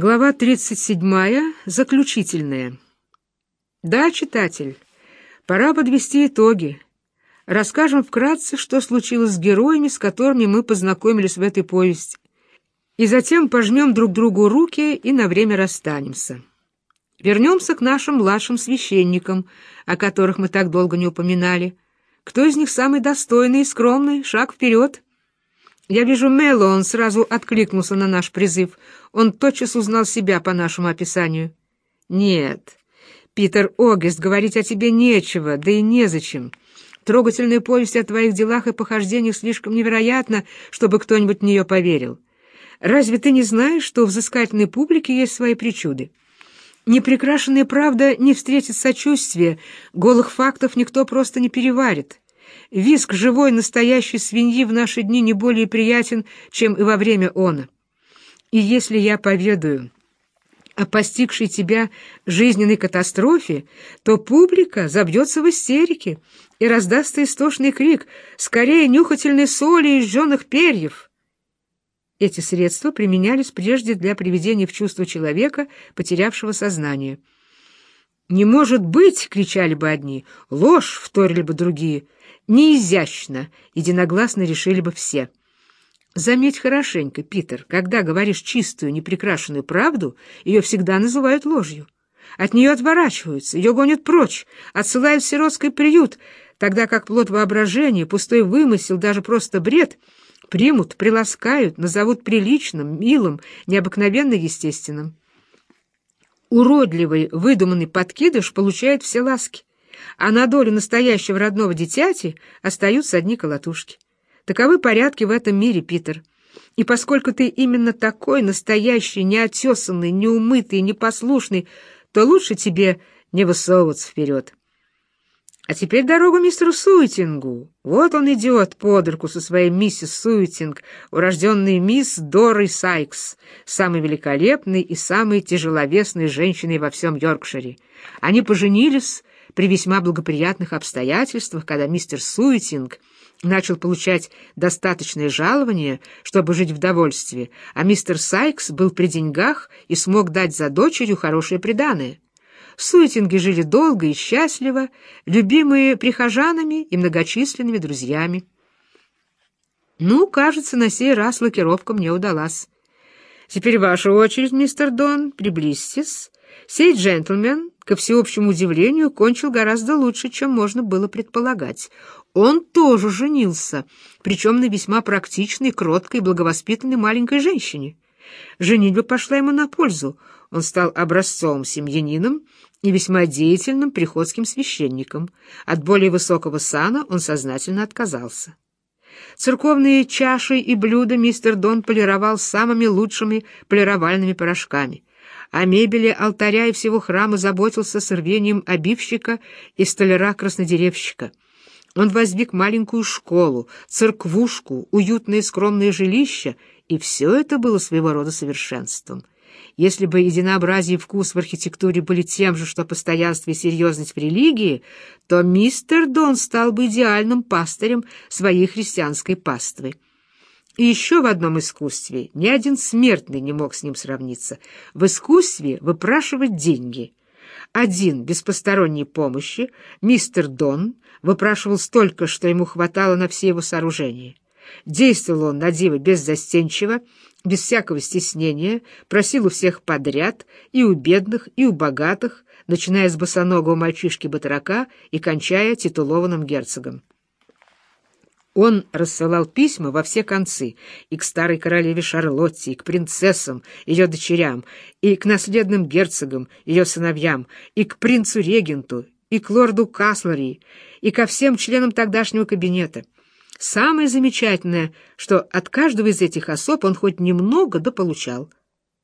Глава 37. Заключительная. Да, читатель, пора подвести итоги. Расскажем вкратце, что случилось с героями, с которыми мы познакомились в этой повести. И затем пожмем друг другу руки и на время расстанемся. Вернемся к нашим младшим священникам, о которых мы так долго не упоминали. Кто из них самый достойный и скромный? Шаг вперед! Я вижу Мелло, он сразу откликнулся на наш призыв. Он тотчас узнал себя по нашему описанию. Нет, Питер Огест, говорить о тебе нечего, да и незачем. Трогательная повесть о твоих делах и похождениях слишком невероятна, чтобы кто-нибудь в нее поверил. Разве ты не знаешь, что в взыскательной публике есть свои причуды? Непрекрашенная правда не встретит сочувствия, голых фактов никто просто не переварит. Виск живой настоящей свиньи в наши дни не более приятен, чем и во время она. И если я поведаю о постигшей тебя жизненной катастрофе, то публика забьется в истерике и раздастся истошный крик «Скорее нюхательной соли и жженых перьев!» Эти средства применялись прежде для приведения в чувство человека, потерявшего сознание. «Не может быть!» — кричали бы одни, «ложь!» — вторили бы другие — неизящно, единогласно решили бы все. Заметь хорошенько, Питер, когда говоришь чистую, непрекрашенную правду, ее всегда называют ложью. От нее отворачиваются, ее гонят прочь, отсылают в сиротский приют, тогда как плод воображения, пустой вымысел, даже просто бред примут, приласкают, назовут приличным, милым, необыкновенно естественным. Уродливый, выдуманный подкидыш получает все ласки а на долю настоящего родного дитяти остаются одни колотушки. Таковы порядки в этом мире, Питер. И поскольку ты именно такой настоящий, неотесанный, неумытый, непослушный, то лучше тебе не высовываться вперед. А теперь дорогу мистеру Суетингу. Вот он идет под руку со своей миссис Суетинг, урожденной мисс Дорой Сайкс, самой великолепной и самой тяжеловесной женщиной во всем Йоркшире. Они поженились при весьма благоприятных обстоятельствах, когда мистер Суетинг начал получать достаточное жалование, чтобы жить в довольстве, а мистер Сайкс был при деньгах и смог дать за дочерью хорошее приданое. Суетинги жили долго и счастливо, любимые прихожанами и многочисленными друзьями. Ну, кажется, на сей раз лакировка мне удалась. Теперь ваша очередь, мистер Дон, приблизьтесь. Сей джентльмен ко всеобщему удивлению, кончил гораздо лучше, чем можно было предполагать. Он тоже женился, причем на весьма практичной, кроткой, благовоспитанной маленькой женщине. Женитьба пошла ему на пользу. Он стал образцовым семьянином и весьма деятельным приходским священником. От более высокого сана он сознательно отказался. Церковные чаши и блюда мистер Дон полировал самыми лучшими полировальными порошками. О мебели алтаря и всего храма заботился с рвением обивщика и столяра-краснодеревщика. Он воздвиг маленькую школу, церквушку, уютное скромное жилище, и все это было своего рода совершенством. Если бы единообразие и вкус в архитектуре были тем же, что постоянство и серьезность в религии, то мистер Дон стал бы идеальным пастырем своей христианской паствы. И еще в одном искусстве ни один смертный не мог с ним сравниться. В искусстве выпрашивать деньги. Один, без посторонней помощи, мистер Дон, выпрашивал столько, что ему хватало на все его сооружения. Действовал он на диво беззастенчиво, без всякого стеснения, просил у всех подряд, и у бедных, и у богатых, начиная с босоногого мальчишки-батрака и кончая титулованным герцогом. Он рассылал письма во все концы и к старой королеве Шарлотте, и к принцессам, ее дочерям, и к наследным герцогам, ее сыновьям, и к принцу-регенту, и к лорду Каслери, и ко всем членам тогдашнего кабинета. Самое замечательное, что от каждого из этих особ он хоть немного дополучал.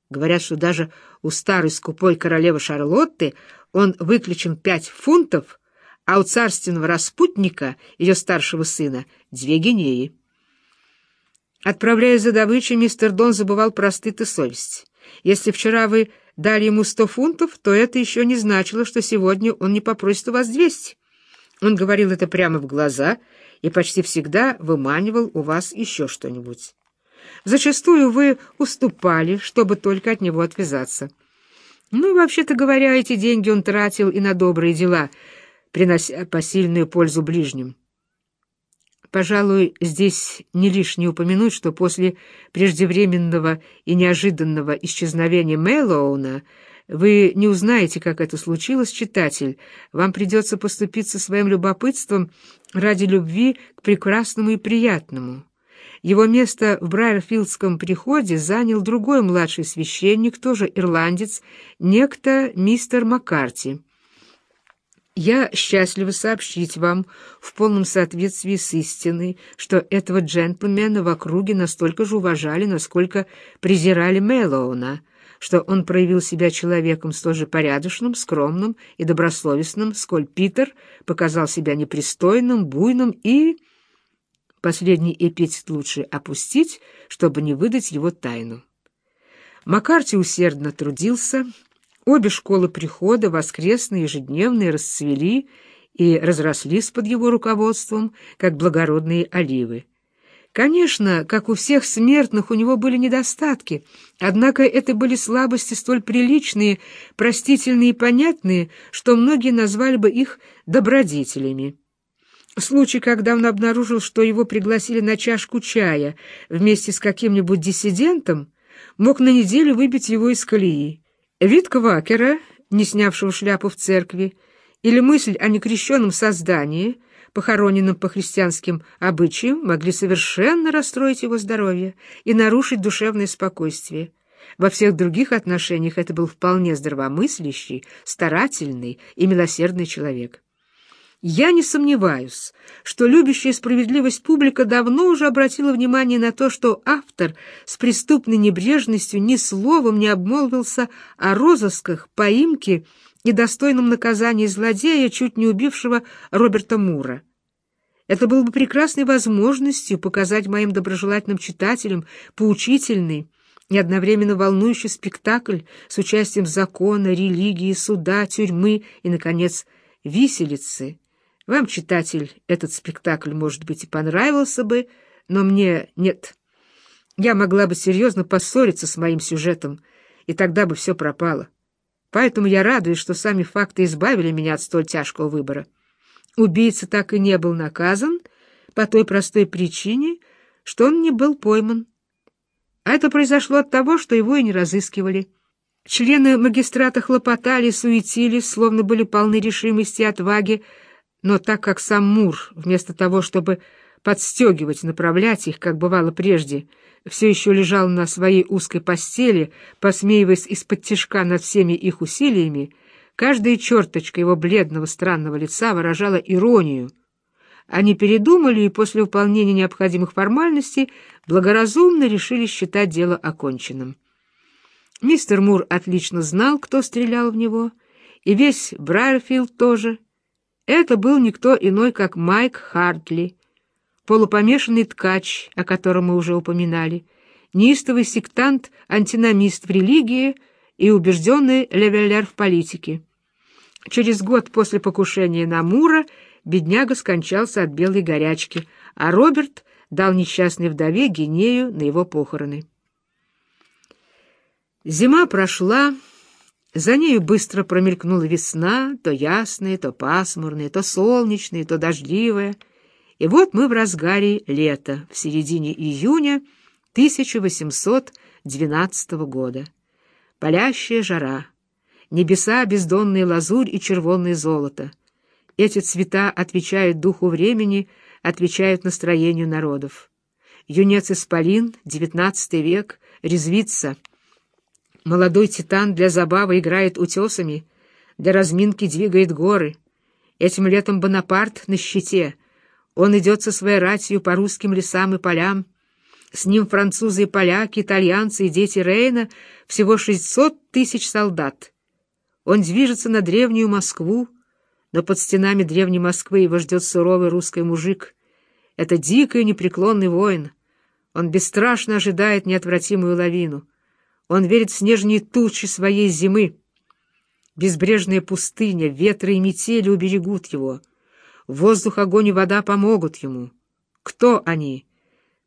Говорят, что даже у старой скупой королевы Шарлотты он выключен пять фунтов — а у царственного распутника, ее старшего сына, две гинеи. Отправляясь за добычей, мистер Дон забывал про стыд и совесть. Если вчера вы дали ему сто фунтов, то это еще не значило, что сегодня он не попросит у вас двести. Он говорил это прямо в глаза и почти всегда выманивал у вас еще что-нибудь. Зачастую вы уступали, чтобы только от него отвязаться. Ну, вообще-то говоря, эти деньги он тратил и на добрые дела, принося посильную пользу ближним. Пожалуй, здесь не лишне упомянуть, что после преждевременного и неожиданного исчезновения Мэллоуна вы не узнаете, как это случилось, читатель. Вам придется поступиться своим любопытством ради любви к прекрасному и приятному. Его место в Брайерфилдском приходе занял другой младший священник, тоже ирландец, некто мистер Маккарти. Я счастлива сообщить вам в полном соответствии с истиной, что этого джентльмена в округе настолько же уважали, насколько презирали Мэллоуна, что он проявил себя человеком столь же порядочным, скромным и добросовестным, сколь Питер показал себя непристойным, буйным и... Последний эпитет лучше опустить, чтобы не выдать его тайну. Маккарти усердно трудился. Обе школы прихода, воскресные ежедневные, расцвели и разрослись под его руководством, как благородные оливы. Конечно, как у всех смертных, у него были недостатки, однако это были слабости столь приличные, простительные и понятные, что многие назвали бы их добродетелями. Случай, когда он обнаружил, что его пригласили на чашку чая вместе с каким-нибудь диссидентом, мог на неделю выбить его из колеи. Вид квакера, не снявшего шляпу в церкви, или мысль о некрещенном создании, похороненном по христианским обычаям, могли совершенно расстроить его здоровье и нарушить душевное спокойствие. Во всех других отношениях это был вполне здравомыслящий, старательный и милосердный человек. Я не сомневаюсь, что любящая справедливость публика давно уже обратила внимание на то, что автор с преступной небрежностью ни словом не обмолвился о розысках, поимке и достойном наказании злодея, чуть не убившего Роберта Мура. Это было бы прекрасной возможностью показать моим доброжелательным читателям поучительный и одновременно волнующий спектакль с участием закона, религии, суда, тюрьмы и, наконец, виселицы. Вам, читатель, этот спектакль, может быть, и понравился бы, но мне нет. Я могла бы серьезно поссориться с моим сюжетом, и тогда бы все пропало. Поэтому я радуюсь, что сами факты избавили меня от столь тяжкого выбора. Убийца так и не был наказан по той простой причине, что он не был пойман. А это произошло от того, что его и не разыскивали. Члены магистрата хлопотали, суетились, словно были полны решимости и отваги, но так как сам Мур, вместо того, чтобы подстегивать, направлять их, как бывало прежде, все еще лежал на своей узкой постели, посмеиваясь из-под тишка над всеми их усилиями, каждая черточка его бледного странного лица выражала иронию. Они передумали и после выполнения необходимых формальностей благоразумно решили считать дело оконченным. Мистер Мур отлично знал, кто стрелял в него, и весь Брайерфилд тоже — это был никто иной, как Майк Хартли, полупомешанный ткач, о котором мы уже упоминали, неистовый сектант, антиномист в религии и убежденный левеллер в политике. Через год после покушения на Мура бедняга скончался от белой горячки, а Роберт дал несчастной вдове гинею на его похороны. Зима прошла, за нею быстро промелькнула весна, то ясная, то пасмурная, то солнечная, то дождливая. И вот мы в разгаре лета, в середине июня 1812 года. Палящая жара, небеса бездонная лазурь и червонное золото. Эти цвета отвечают духу времени, отвечают настроению народов. Юнец-исполин, XIX век, резвится — Молодой титан для забавы играет утесами, для разминки двигает горы. Этим летом Бонапарт на щите. Он идет со своей ратью по русским лесам и полям. С ним французы и поляки, итальянцы и дети Рейна, всего 600 тысяч солдат. Он движется на древнюю Москву, но под стенами древней Москвы его ждет суровый русский мужик. Это дикий непреклонный воин. Он бесстрашно ожидает неотвратимую лавину. Он верит в снежные тучи своей зимы. Безбрежная пустыня, ветры и метели уберегут его. Воздух, огонь и вода помогут ему. Кто они?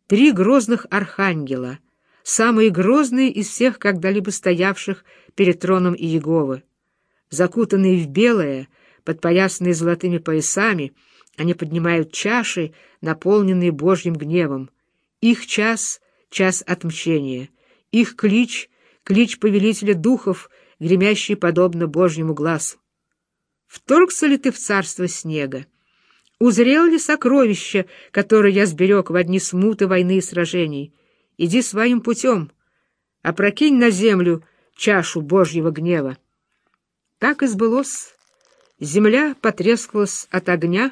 Три грозных архангела, самые грозные из всех когда-либо стоявших перед троном Иеговы. Закутанные в белое, подпоясанные золотыми поясами, они поднимают чаши, наполненные Божьим гневом. Их час — час отмщения. Их клич — клич повелителя духов, гремящий подобно Божьему глазу. Вторгся ли ты в царство снега? Узрел ли сокровище, которое я сберег в одни смуты войны и сражений? Иди своим путем, опрокинь на землю чашу Божьего гнева. Так и сбылось. Земля потрескалась от огня,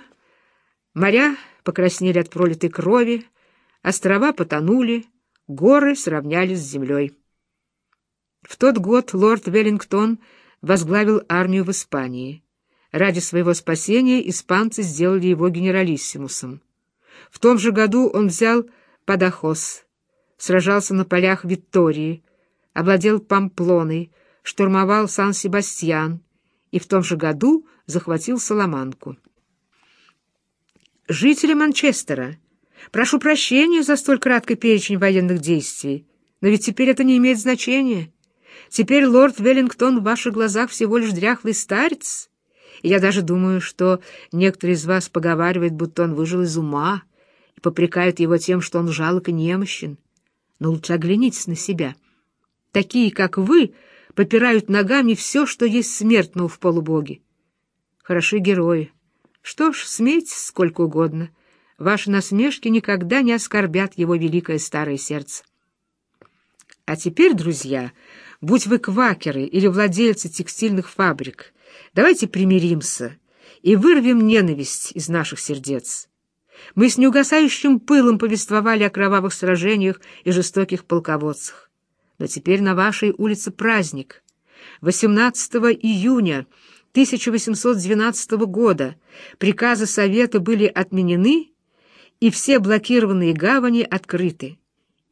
моря покраснели от пролитой крови, острова потонули, горы сравнялись с землей. В тот год лорд Веллингтон возглавил армию в Испании. Ради своего спасения испанцы сделали его генералиссимусом. В том же году он взял Падахос, сражался на полях Виктории, овладел Памплоной, штурмовал Сан-Себастьян и в том же году захватил Саламанку. Жители Манчестера, прошу прощения за столь краткий перечень военных действий, но ведь теперь это не имеет значения. Теперь лорд Веллингтон в ваших глазах всего лишь дряхлый старец, и я даже думаю, что некоторые из вас поговаривают, будто он выжил из ума, и попрекают его тем, что он жалок и немощен. Но лучше оглянитесь на себя. Такие, как вы, попирают ногами все, что есть смертного в полубоге. Хороши герои. Что ж, смейтесь сколько угодно. Ваши насмешки никогда не оскорбят его великое старое сердце. А теперь, друзья, будь вы квакеры или владельцы текстильных фабрик, давайте примиримся и вырвем ненависть из наших сердец. Мы с неугасающим пылом повествовали о кровавых сражениях и жестоких полководцах. Но теперь на вашей улице праздник. 18 июня 1812 года приказы Совета были отменены, и все блокированные гавани открыты.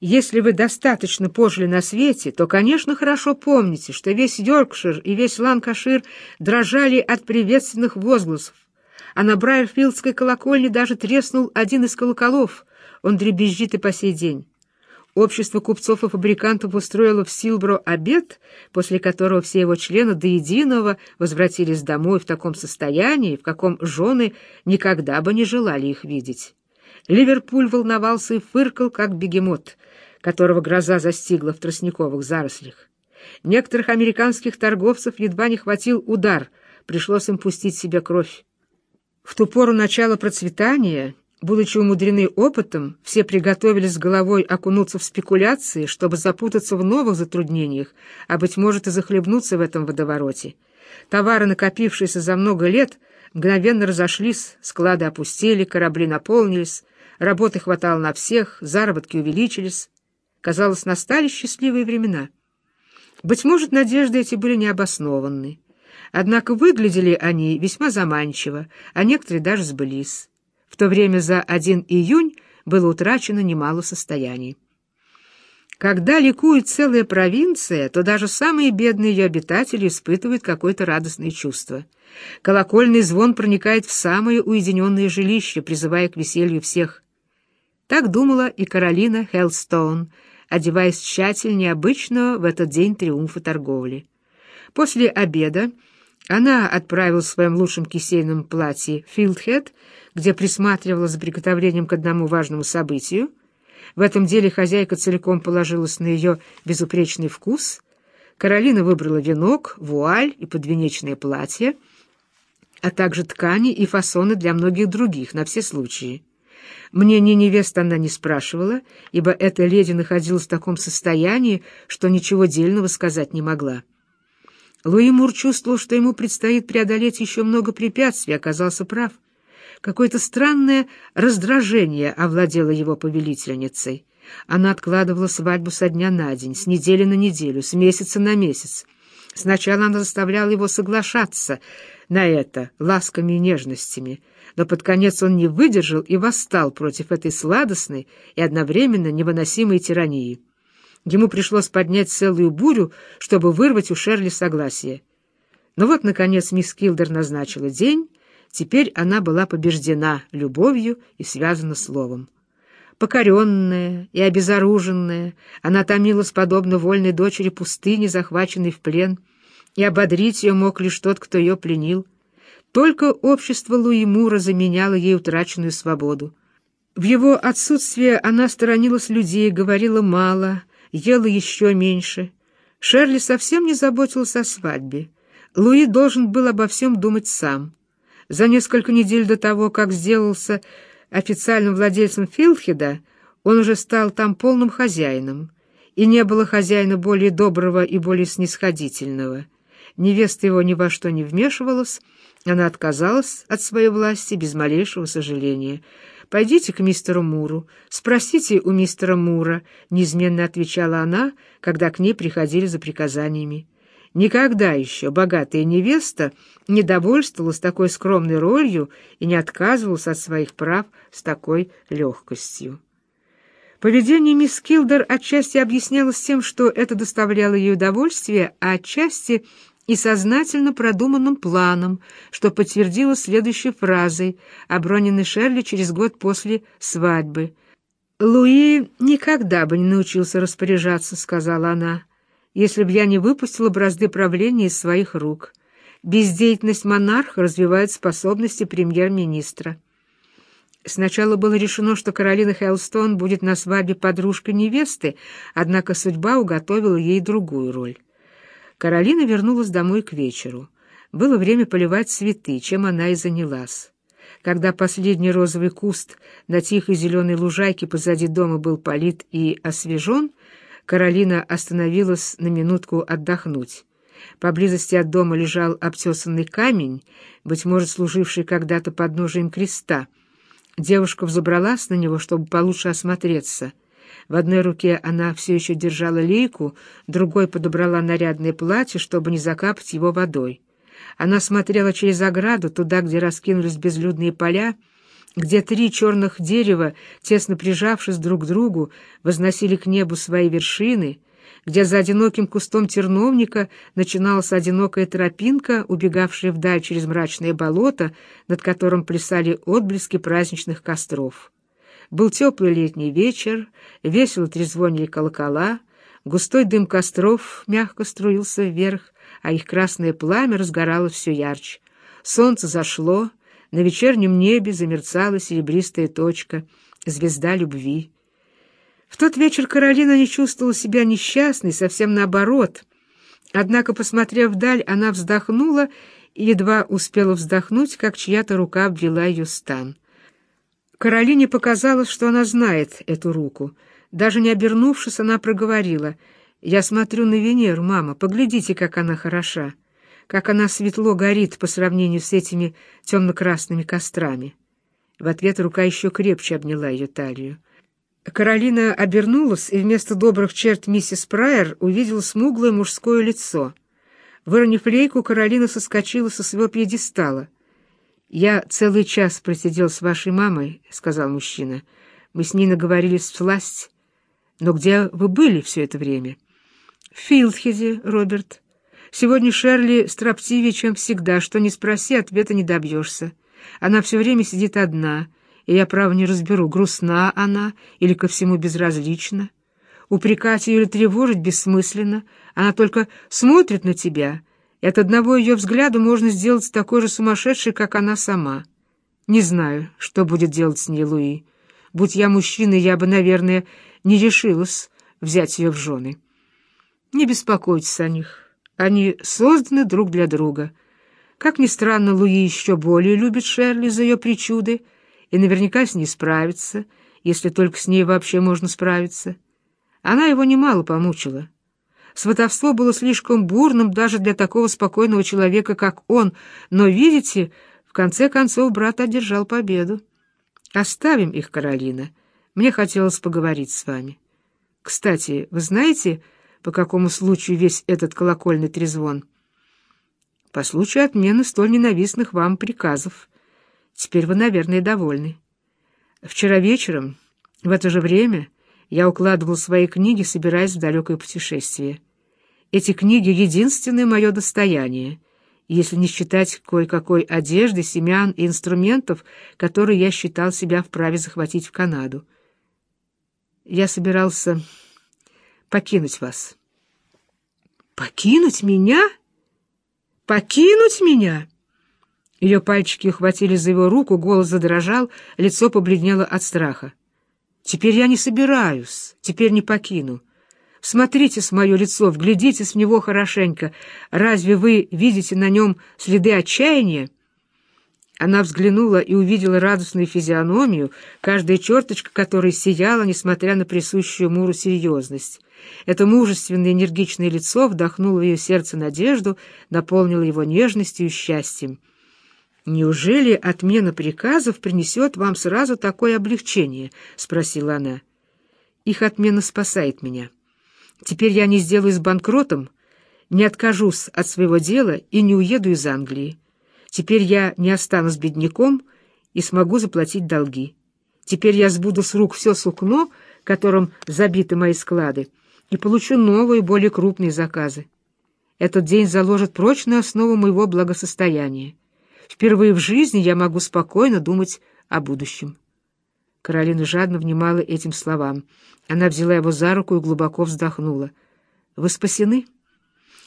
Если вы достаточно пожили на свете, то, конечно, хорошо помните, что весь Йоркшир и весь Ланкашир дрожали от приветственных возгласов, а на Брайерфилдской колокольне даже треснул один из колоколов, он дребезжит и по сей день. Общество купцов и фабрикантов устроило в Силбро обед, после которого все его члены до единого возвратились домой в таком состоянии, в каком жены никогда бы не желали их видеть. Ливерпуль волновался и фыркал, как бегемот, которого гроза застигла в тростниковых зарослях. Некоторых американских торговцев едва не хватил удар, пришлось им пустить себе кровь. В ту пору начала процветания Будучи умудрены опытом, все приготовились с головой окунуться в спекуляции, чтобы запутаться в новых затруднениях, а, быть может, и захлебнуться в этом водовороте. Товары, накопившиеся за много лет, мгновенно разошлись, склады опустели, корабли наполнились, работы хватало на всех, заработки увеличились. Казалось, настали счастливые времена. Быть может, надежды эти были необоснованны. Однако выглядели они весьма заманчиво, а некоторые даже сбылись. В то время за 1 июнь было утрачено немало состояний. Когда ликует целая провинция, то даже самые бедные ее обитатели испытывают какое-то радостное чувство. Колокольный звон проникает в самые уединенные жилища, призывая к веселью всех. Так думала и Каролина Хеллстоун, одеваясь тщательнее обычного в этот день триумфа торговли. После обеда она отправилась в своем лучшем кисейном платье «Филдхед», где присматривала за приготовлением к одному важному событию. В этом деле хозяйка целиком положилась на ее безупречный вкус. Каролина выбрала венок, вуаль и подвенечное платье, а также ткани и фасоны для многих других, на все случаи. Мнение невесты она не спрашивала, ибо эта леди находилась в таком состоянии, что ничего дельного сказать не могла. Луи Мур чувствовал, что ему предстоит преодолеть еще много препятствий, оказался прав. Какое-то странное раздражение овладело его повелительницей. Она откладывала свадьбу со дня на день, с недели на неделю, с месяца на месяц. Сначала она заставляла его соглашаться на это ласками и нежностями, но под конец он не выдержал и восстал против этой сладостной и одновременно невыносимой тирании. Ему пришлось поднять целую бурю, чтобы вырвать у Шерли согласие. Но вот, наконец, мисс Килдер назначила день, теперь она была побеждена любовью и связана словом. Покоренная и обезоруженная, она томилась подобно вольной дочери пустыни, захваченной в плен, и ободрить ее мог лишь тот, кто ее пленил. Только общество Луи Мура заменяло ей утраченную свободу. В его отсутствие она сторонилась людей, говорила мало, ела еще меньше. Шерли совсем не заботилась о свадьбе. Луи должен был обо всем думать сам. За несколько недель до того, как сделался официальным владельцем Филхеда, он уже стал там полным хозяином, и не было хозяина более доброго и более снисходительного. Невеста его ни во что не вмешивалась, она отказалась от своей власти без малейшего сожаления. «Пойдите к мистеру Муру, спросите у мистера Мура», — неизменно отвечала она, когда к ней приходили за приказаниями. Никогда еще богатая невеста не довольствовалась такой скромной ролью и не отказывалась от своих прав с такой легкостью. Поведение мисс Килдер отчасти объяснялось тем, что это доставляло ей удовольствие, а отчасти и сознательно продуманным планом, что подтвердило следующей фразой, оброненной Шерли через год после свадьбы. «Луи никогда бы не научился распоряжаться», — сказала она если бы я не выпустила бразды правления из своих рук. Бездеятельность монарха развивает способности премьер-министра. Сначала было решено, что Каролина Хелстон будет на свадьбе подружкой невесты, однако судьба уготовила ей другую роль. Каролина вернулась домой к вечеру. Было время поливать цветы, чем она и занялась. Когда последний розовый куст на тихой зеленой лужайке позади дома был полит и освежен, Каролина остановилась на минутку отдохнуть. Поблизости от дома лежал обтесанный камень, быть может, служивший когда-то подножием креста. Девушка взобралась на него, чтобы получше осмотреться. В одной руке она все еще держала лейку, другой подобрала нарядное платье, чтобы не закапать его водой. Она смотрела через ограду, туда, где раскинулись безлюдные поля, где три черных дерева, тесно прижавшись друг к другу, возносили к небу свои вершины, где за одиноким кустом терновника начиналась одинокая тропинка, убегавшая вдаль через мрачное болото, над которым плясали отблески праздничных костров. Был теплый летний вечер, весело трезвонили колокола, густой дым костров мягко струился вверх, а их красное пламя разгоралось все ярче. Солнце зашло, на вечернем небе замерцала серебристая точка, звезда любви. В тот вечер Каролина не чувствовала себя несчастной, совсем наоборот. Однако, посмотрев вдаль, она вздохнула и едва успела вздохнуть, как чья-то рука обвела ее стан. Каролине показалось, что она знает эту руку. Даже не обернувшись, она проговорила. «Я смотрю на Венеру, мама, поглядите, как она хороша» как она светло горит по сравнению с этими темно-красными кострами. В ответ рука еще крепче обняла ее талию. Каролина обернулась и вместо добрых черт миссис Прайер увидела смуглое мужское лицо. Выронив лейку, Каролина соскочила со своего пьедестала. «Я целый час просидел с вашей мамой», — сказал мужчина. «Мы с ней наговорились в сласть. Но где вы были все это время?» «В Филдхеде, Роберт. Сегодня Шерли строптивее, чем всегда. Что не спроси, ответа не добьешься. Она все время сидит одна, и я, право, не разберу, грустна она или ко всему безразлична. Упрекать ее или тревожить бессмысленно. Она только смотрит на тебя, и от одного ее взгляда можно сделать такой же сумасшедшей, как она сама. Не знаю, что будет делать с ней Луи. Будь я мужчиной, я бы, наверное, не решилась взять ее в жены. Не беспокойтесь о них. Они созданы друг для друга. Как ни странно, Луи еще более любит Шерли за ее причуды и наверняка с ней справится, если только с ней вообще можно справиться. Она его немало помучила. Сватовство было слишком бурным даже для такого спокойного человека, как он, но, видите, в конце концов брат одержал победу. Оставим их, Каролина. Мне хотелось поговорить с вами. Кстати, вы знаете по какому случаю весь этот колокольный трезвон. По случаю отмены столь ненавистных вам приказов. Теперь вы, наверное, довольны. Вчера вечером, в это же время, я укладывал свои книги, собираясь в далекое путешествие. Эти книги — единственное мое достояние, если не считать кое-какой одежды, семян и инструментов, которые я считал себя вправе захватить в Канаду. Я собирался покинуть вас. Покинуть меня? Покинуть меня? Ее пальчики ухватили за его руку, голос задрожал, лицо побледнело от страха. «Теперь я не собираюсь, теперь не покину. Смотрите с мое лицо, вглядитесь в него хорошенько. Разве вы видите на нем следы отчаяния?» Она взглянула и увидела радостную физиономию, каждая черточка которой сияла, несмотря на присущую Муру серьезность. Это мужественное энергичное лицо вдохнуло в ее сердце надежду, наполнило его нежностью и счастьем. «Неужели отмена приказов принесет вам сразу такое облегчение?» — спросила она. «Их отмена спасает меня. Теперь я не сделаюсь банкротом, не откажусь от своего дела и не уеду из Англии. Теперь я не останусь бедняком и смогу заплатить долги. Теперь я сбуду с рук все сукно, которым забиты мои склады, и получу новые, более крупные заказы. Этот день заложит прочную основу моего благосостояния. Впервые в жизни я могу спокойно думать о будущем. Каролина жадно внимала этим словам. Она взяла его за руку и глубоко вздохнула. «Вы спасены?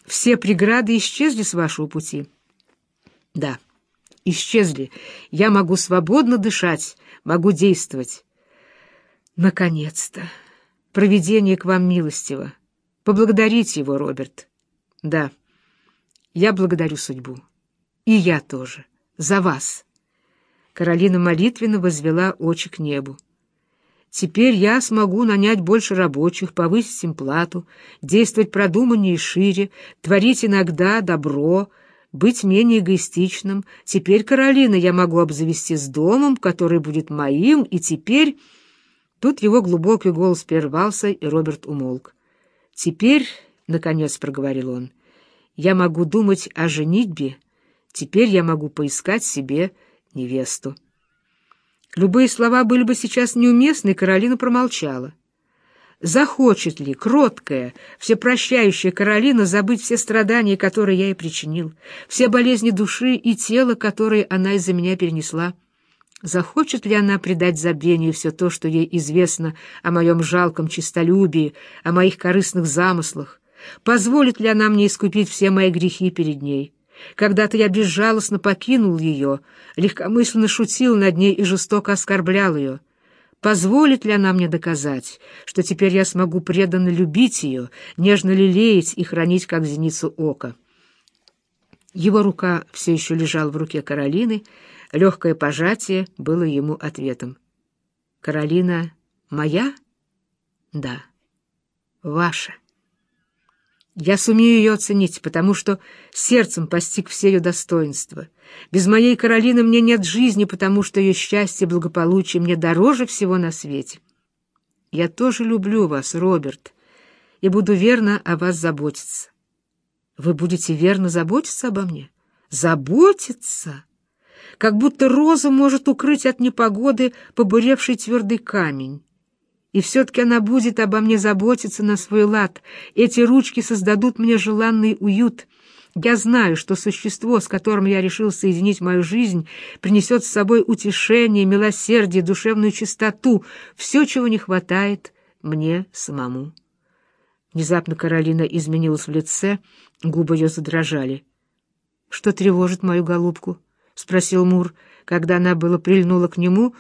Все преграды исчезли с вашего пути?» «Да, исчезли. Я могу свободно дышать, могу действовать». «Наконец-то! Провидение к вам милостиво. Поблагодарите его, Роберт». «Да, я благодарю судьбу. И я тоже» за вас. Каролина молитвенно возвела очи к небу. Теперь я смогу нанять больше рабочих, повысить им плату, действовать продуманнее и шире, творить иногда добро, быть менее эгоистичным. Теперь, Каролина, я могу обзавестись домом, который будет моим, и теперь... Тут его глубокий голос прервался, и Роберт умолк. «Теперь, — наконец проговорил он, — я могу думать о женитьбе, Теперь я могу поискать себе невесту. Любые слова были бы сейчас неуместны, и Каролина промолчала. Захочет ли кроткая, всепрощающая Каролина забыть все страдания, которые я ей причинил, все болезни души и тела, которые она из-за меня перенесла? Захочет ли она предать забвению все то, что ей известно о моем жалком честолюбии, о моих корыстных замыслах? Позволит ли она мне искупить все мои грехи перед ней? Когда-то я безжалостно покинул ее, легкомысленно шутил над ней и жестоко оскорблял ее. Позволит ли она мне доказать, что теперь я смогу преданно любить ее, нежно лелеять и хранить, как зеницу ока? Его рука все еще лежала в руке Каролины, легкое пожатие было ему ответом. «Каролина моя?» «Да, ваша». Я сумею ее оценить, потому что сердцем постиг все ее достоинства. Без моей Каролины мне нет жизни, потому что ее счастье и благополучие мне дороже всего на свете. Я тоже люблю вас, Роберт, и буду верно о вас заботиться. Вы будете верно заботиться обо мне? Заботиться? Как будто роза может укрыть от непогоды побуревший твердый камень. И все-таки она будет обо мне заботиться на свой лад. Эти ручки создадут мне желанный уют. Я знаю, что существо, с которым я решил соединить мою жизнь, принесет с собой утешение, милосердие, душевную чистоту, все, чего не хватает мне самому. Внезапно Каролина изменилась в лице, губы ее задрожали. — Что тревожит мою голубку? — спросил Мур, когда она было прильнула к нему,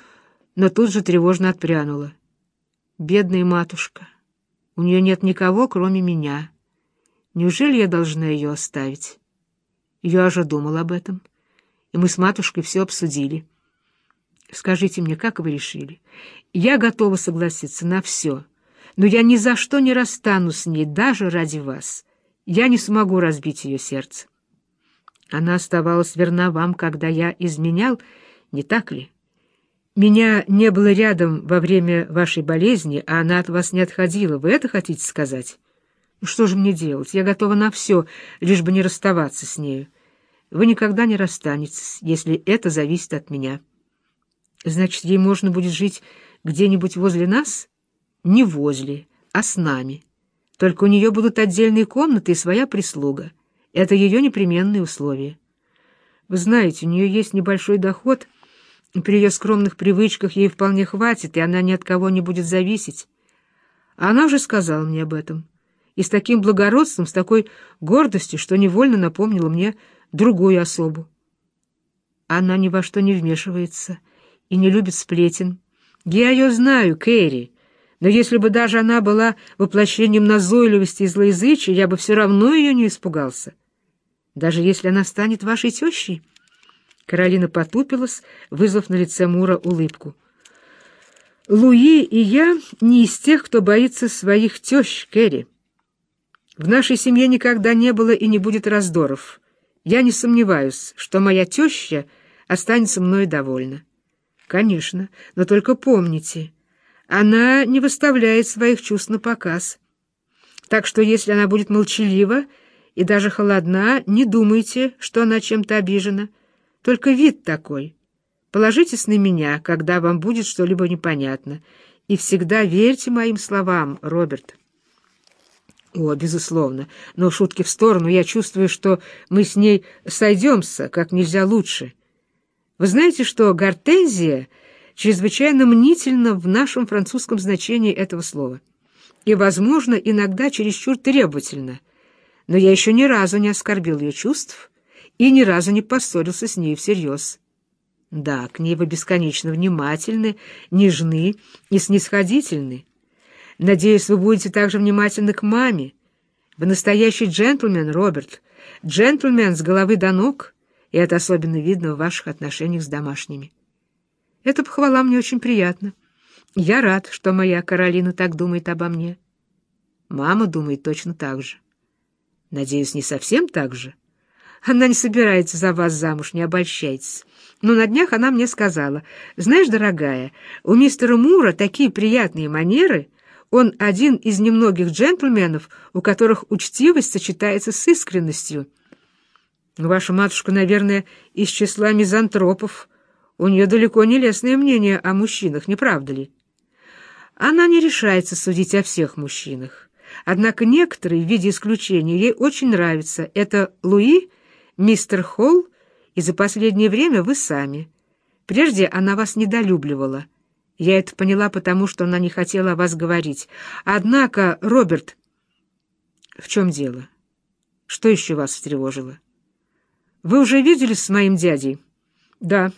но тут же тревожно отпрянула. Бедная матушка. У нее нет никого, кроме меня. Неужели я должна ее оставить? Я уже думал об этом, и мы с матушкой все обсудили. Скажите мне, как вы решили? Я готова согласиться на все, но я ни за что не расстанусь с ней, даже ради вас. Я не смогу разбить ее сердце. Она оставалась верна вам, когда я изменял, не так ли? Меня не было рядом во время вашей болезни, а она от вас не отходила. Вы это хотите сказать? Ну, что же мне делать? Я готова на все, лишь бы не расставаться с нею. Вы никогда не расстанетесь, если это зависит от меня. Значит, ей можно будет жить где-нибудь возле нас? Не возле, а с нами. Только у нее будут отдельные комнаты и своя прислуга. Это ее непременные условия. Вы знаете, у нее есть небольшой доход — при ее скромных привычках ей вполне хватит, и она ни от кого не будет зависеть. Она уже сказала мне об этом. И с таким благородством, с такой гордостью, что невольно напомнила мне другую особу. Она ни во что не вмешивается и не любит сплетен. Я ее знаю, Кэрри, но если бы даже она была воплощением назойливости и злоязычия, я бы все равно ее не испугался. Даже если она станет вашей тещей. Каролина потупилась, вызвав на лице Мура улыбку. Луи и я не из тех, кто боится своих тещ, Кэрри. В нашей семье никогда не было и не будет раздоров. Я не сомневаюсь, что моя теща останется мной довольна. Конечно, но только помните, она не выставляет своих чувств на показ. Так что если она будет молчалива и даже холодна, не думайте, что она чем-то обижена. Только вид такой. Положитесь на меня, когда вам будет что-либо непонятно. И всегда верьте моим словам, Роберт. О, безусловно. Но шутки в сторону, я чувствую, что мы с ней сойдемся как нельзя лучше. Вы знаете, что гортензия чрезвычайно мнительна в нашем французском значении этого слова. И, возможно, иногда чересчур требовательна. Но я еще ни разу не оскорбил ее чувств и ни разу не поссорился с ней всерьез. Да, к ней вы бесконечно внимательны, нежны и снисходительны. Надеюсь, вы будете также внимательны к маме. Вы настоящий джентльмен, Роберт, джентльмен с головы до ног, и это особенно видно в ваших отношениях с домашними. Эта похвала мне очень приятна. Я рад, что моя Каролина так думает обо мне. Мама думает точно так же. Надеюсь, не совсем так же. Она не собирается за вас замуж, не обольщайтесь. Но на днях она мне сказала, «Знаешь, дорогая, у мистера Мура такие приятные манеры. Он один из немногих джентльменов, у которых учтивость сочетается с искренностью». Ваша матушка, наверное, из числа мизантропов. У нее далеко не лестное мнение о мужчинах, не правда ли? Она не решается судить о всех мужчинах. Однако некоторые, в виде исключения, ей очень нравятся. Это Луи, мистер Холл и за последнее время вы сами. Прежде она вас недолюбливала. Я это поняла, потому что она не хотела о вас говорить. Однако, Роберт... В чем дело? Что еще вас встревожило? Вы уже виделись с моим дядей? Да.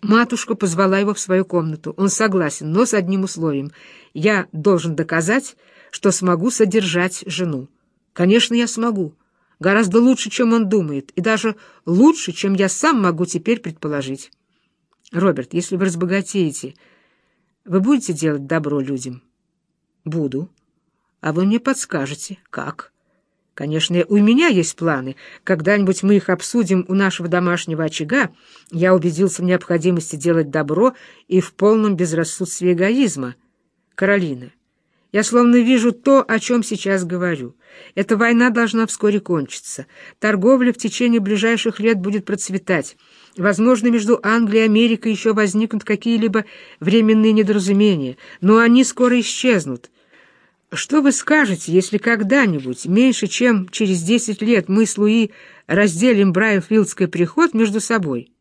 Матушка позвала его в свою комнату. Он согласен, но с одним условием. Я должен доказать, что смогу содержать жену. Конечно, я смогу. Гораздо лучше, чем он думает, и даже лучше, чем я сам могу теперь предположить. Роберт, если вы разбогатеете, вы будете делать добро людям? Буду. А вы мне подскажете, как? Конечно, у меня есть планы. Когда-нибудь мы их обсудим у нашего домашнего очага. Я убедился в необходимости делать добро и в полном безрассудстве эгоизма. Каролина, я словно вижу то, о чем сейчас говорю. Эта война должна вскоре кончиться. Торговля в течение ближайших лет будет процветать. Возможно, между Англией и Америкой еще возникнут какие-либо временные недоразумения, но они скоро исчезнут. Что вы скажете, если когда-нибудь, меньше чем через десять лет, мы с Луи разделим Брайанфилдский приход между собой?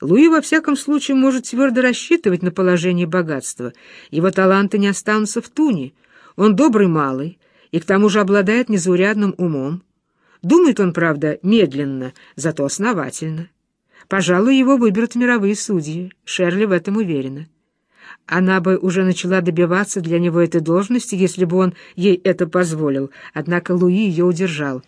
Луи, во всяком случае, может твердо рассчитывать на положение богатства. Его таланты не останутся в туне. Он добрый малый и к тому же обладает незаурядным умом. Думает он, правда, медленно, зато основательно. Пожалуй, его выберут мировые судьи. Шерли в этом уверена. Она бы уже начала добиваться для него этой должности, если бы он ей это позволил, однако Луи ее удержал.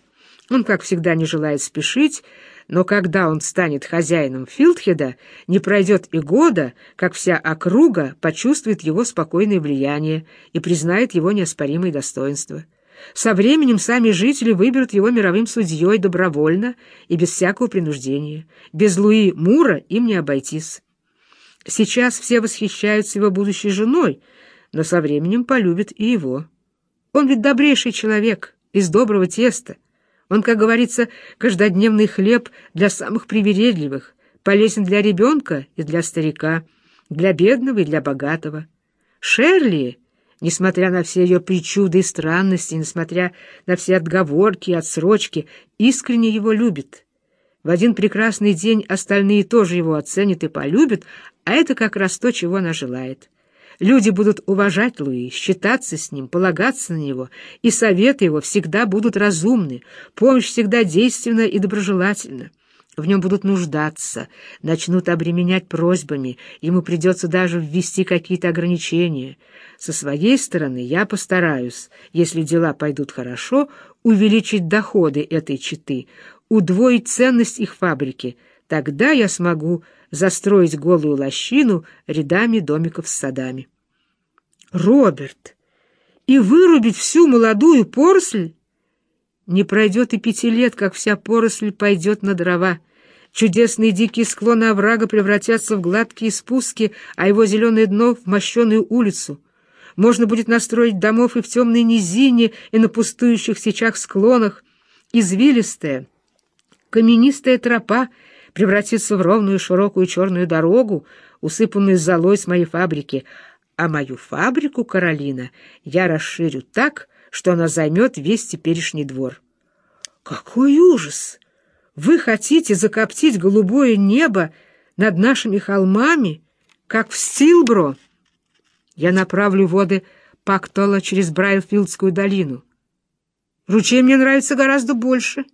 Он, как всегда, не желает спешить, но когда он станет хозяином Филдхеда, не пройдет и года, как вся округа почувствует его спокойное влияние и признает его неоспоримые достоинства. Со временем сами жители выберут его мировым судьей добровольно и без всякого принуждения. Без Луи Мура им не обойтись. Сейчас все восхищаются его будущей женой, но со временем полюбят и его. Он ведь добрейший человек, из доброго теста. Он, как говорится, каждодневный хлеб для самых привередливых, полезен для ребенка и для старика, для бедного и для богатого. Шерли, несмотря на все ее причуды и странности, несмотря на все отговорки и отсрочки, искренне его любит. В один прекрасный день остальные тоже его оценят и полюбят, а это как раз то, чего она желает. Люди будут уважать Луи, считаться с ним, полагаться на него, и советы его всегда будут разумны, помощь всегда действенна и доброжелательна. В нем будут нуждаться, начнут обременять просьбами, ему придется даже ввести какие-то ограничения. Со своей стороны я постараюсь, если дела пойдут хорошо, увеличить доходы этой четы, удвоить ценность их фабрики. Тогда я смогу застроить голую лощину рядами домиков с садами. Роберт, и вырубить всю молодую поросль? Не пройдет и пяти лет, как вся поросль пойдет на дрова. Чудесные дикие склоны оврага превратятся в гладкие спуски, а его зеленое дно — в мощеную улицу. Можно будет настроить домов и в темной низине, и на пустующих сечах склонах. Извилистая, каменистая тропа превратится в ровную широкую черную дорогу, усыпанную золой с моей фабрики. А мою фабрику, Каролина, я расширю так, что она займет весь теперешний двор. Какой ужас! Вы хотите закоптить голубое небо над нашими холмами, как в Стилбро? Я направлю воды Пактола через Брайлфилдскую долину. Ручей мне нравится гораздо больше.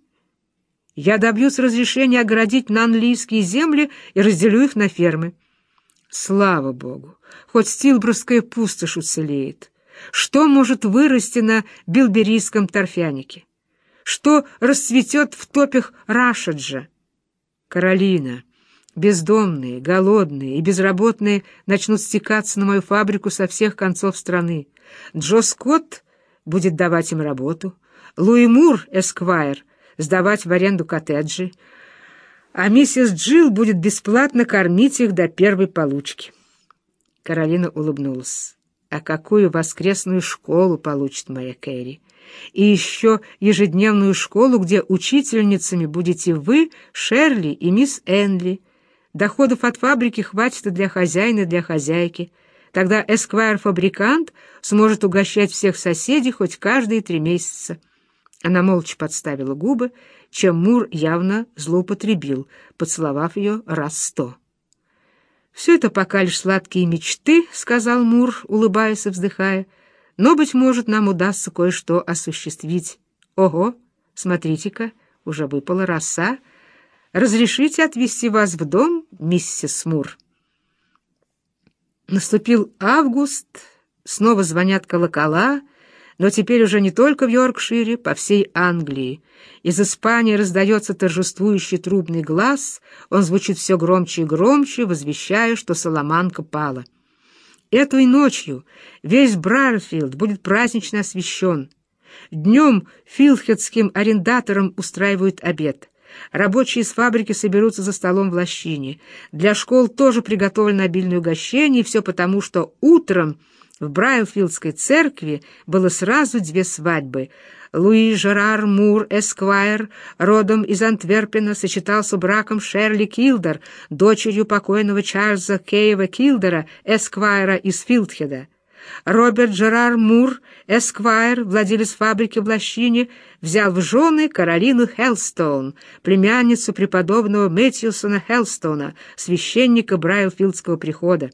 Я добьюсь разрешения оградить нанлийские земли и разделю их на фермы. Слава богу, хоть Стилбровская пустошь уцелеет. Что может вырасти на билберийском торфянике? Что расцветет в топях Рашаджа? Каролина, бездомные, голодные и безработные начнут стекаться на мою фабрику со всех концов страны. Джо Скотт будет давать им работу, Луи Мур, эсквайр, сдавать в аренду коттеджи, а миссис Джилл будет бесплатно кормить их до первой получки. Каролина улыбнулась. А какую воскресную школу получит моя Кэрри? И еще ежедневную школу, где учительницами будете вы, Шерли и мисс Энли. Доходов от фабрики хватит и для хозяина, и для хозяйки. Тогда эсквайр-фабрикант сможет угощать всех соседей хоть каждые три месяца. Она молча подставила губы, чем Мур явно злоупотребил, поцеловав ее раз сто. «Все это пока лишь сладкие мечты», — сказал Мур, улыбаясь и вздыхая. «Но, быть может, нам удастся кое-что осуществить. Ого, смотрите-ка, уже выпала роса. Разрешите отвезти вас в дом, миссис Мур?» Наступил август, снова звонят колокола, но теперь уже не только в Йоркшире, по всей Англии. Из Испании раздается торжествующий трубный глаз, он звучит все громче и громче, возвещая, что Соломанка пала. Этой ночью весь Брайерфилд будет празднично освещен. Днем филхедским арендаторам устраивают обед. Рабочие из фабрики соберутся за столом в лощине. Для школ тоже приготовлено обильное угощение, и все потому, что утром в Брайлфилдской церкви было сразу две свадьбы. Луи Жерар Мур Эсквайр, родом из Антверпена, сочетался браком Шерли Килдер, дочерью покойного Чарльза Кейва Килдера, Эсквайра из Филдхеда. Роберт Жерар Мур, эсквайр, владелец фабрики в Лощине, взял в жены Каролину Хелстоун, племянницу преподобного Мэтьюсона Хелстона, священника Брайлфилдского прихода.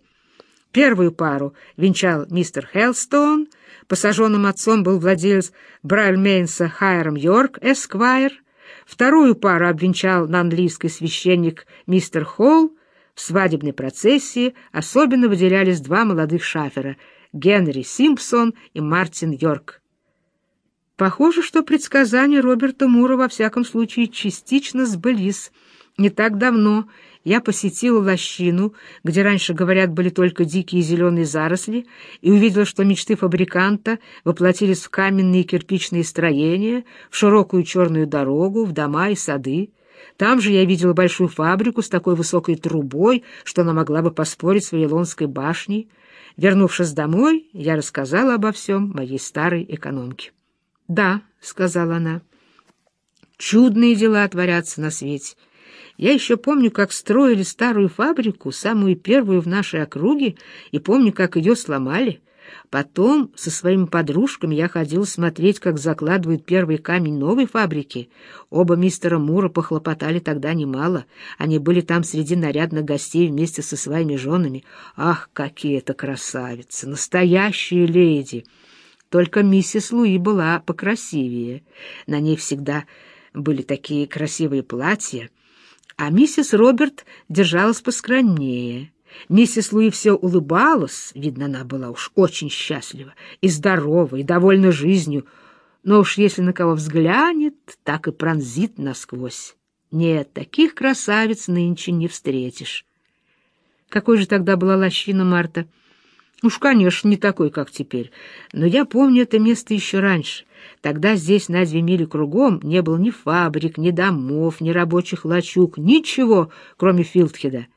Первую пару венчал мистер Хелстоун, посаженным отцом был владелец Брайльмейнса Хайрам Йорк, эсквайр. Вторую пару обвенчал нанлийский священник мистер Холл. В свадебной процессии особенно выделялись два молодых шафера — Генри Симпсон и Мартин Йорк. Похоже, что предсказания Роберта Мура во всяком случае частично сбылись. Не так давно я посетила лощину, где раньше, говорят, были только дикие зеленые заросли, и увидела, что мечты фабриканта воплотились в каменные кирпичные строения, в широкую черную дорогу, в дома и сады. Там же я видела большую фабрику с такой высокой трубой, что она могла бы поспорить с Вавилонской башней. Вернувшись домой, я рассказала обо всем моей старой экономке. «Да», — сказала она, — «чудные дела творятся на свете». Я еще помню, как строили старую фабрику, самую первую в нашей округе, и помню, как ее сломали. Потом со своими подружками я ходил смотреть, как закладывают первый камень новой фабрики. Оба мистера Мура похлопотали тогда немало. Они были там среди нарядных гостей вместе со своими женами. Ах, какие это красавицы! Настоящие леди! Только миссис Луи была покрасивее. На ней всегда были такие красивые платья, а миссис Роберт держалась поскромнее. Миссис Луи все улыбалась, видно, она была уж очень счастлива, и здорова, и довольна жизнью, но уж если на кого взглянет, так и пронзит насквозь. Нет, таких красавиц нынче не встретишь. Какой же тогда была лощина Марта? Уж, конечно, не такой, как теперь, но я помню это место еще раньше. Тогда здесь на две мили кругом не было ни фабрик, ни домов, ни рабочих лачуг, ничего, кроме Филдхеда.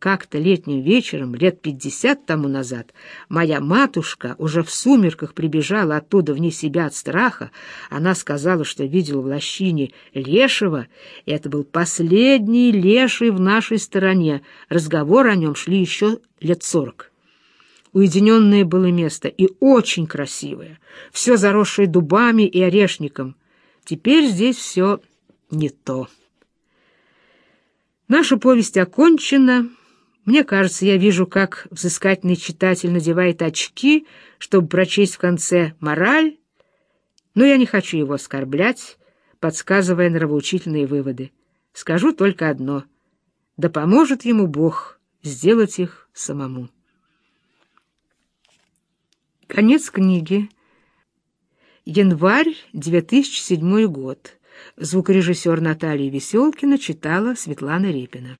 Как-то летним вечером, лет пятьдесят тому назад, моя матушка уже в сумерках прибежала оттуда вне себя от страха. Она сказала, что видела в лощине лешего, и это был последний леший в нашей стороне. Разговор о нем шли еще лет сорок. Уединенное было место и очень красивое, все заросшее дубами и орешником. Теперь здесь все не то. Наша повесть окончена. Мне кажется, я вижу, как взыскательный читатель надевает очки, чтобы прочесть в конце мораль, но я не хочу его оскорблять, подсказывая нравоучительные выводы. Скажу только одно — да поможет ему Бог сделать их самому. Конец книги. Январь 2007 год. Звукорежиссер Наталья Веселкина читала Светлана Репина.